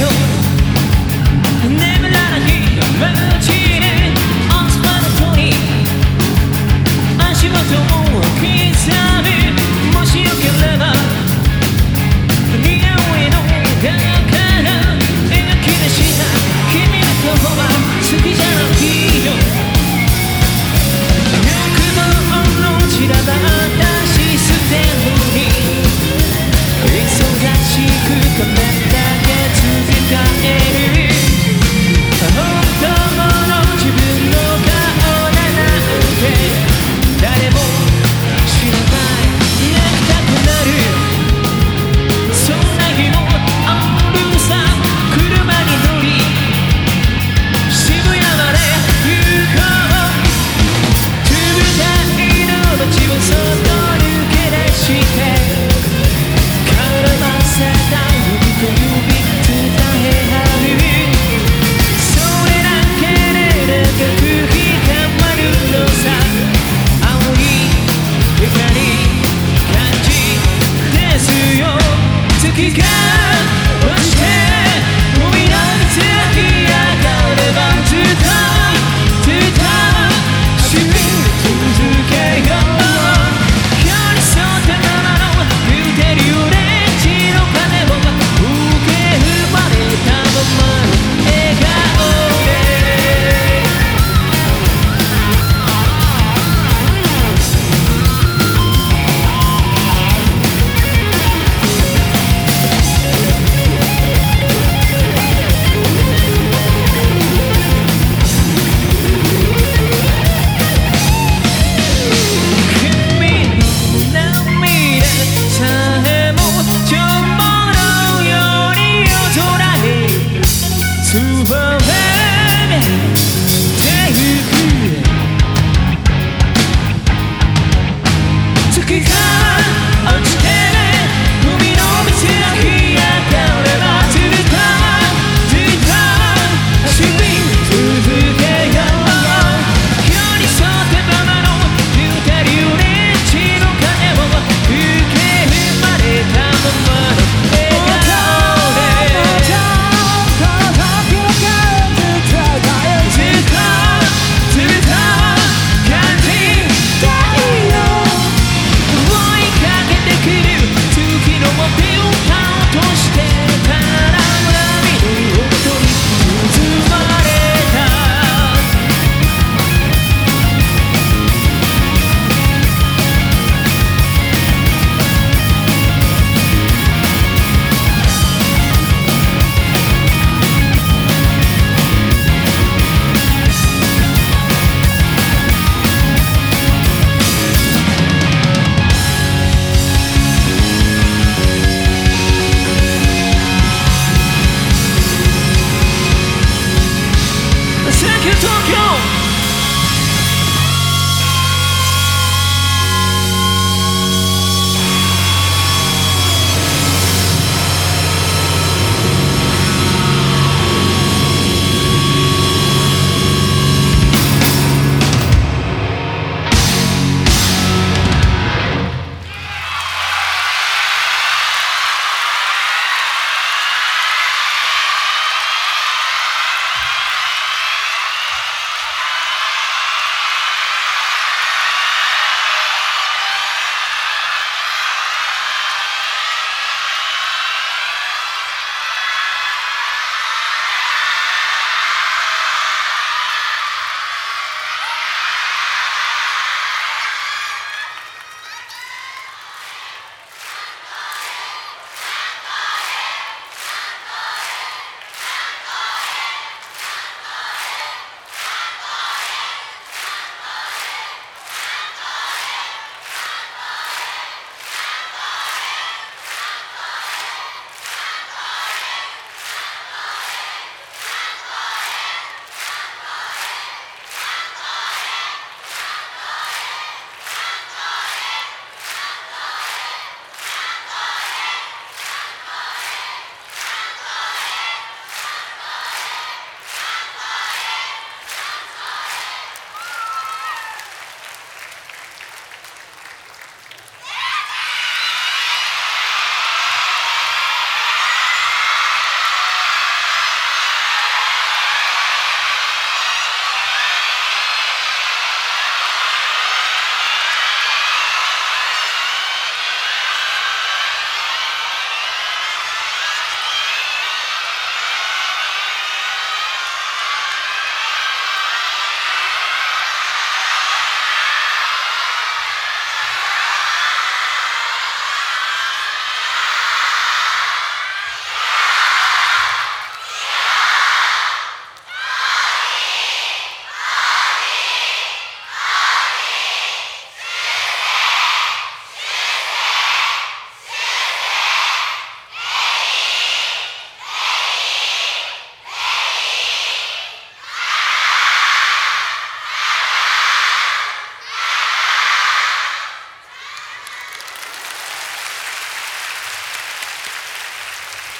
英。Keep going.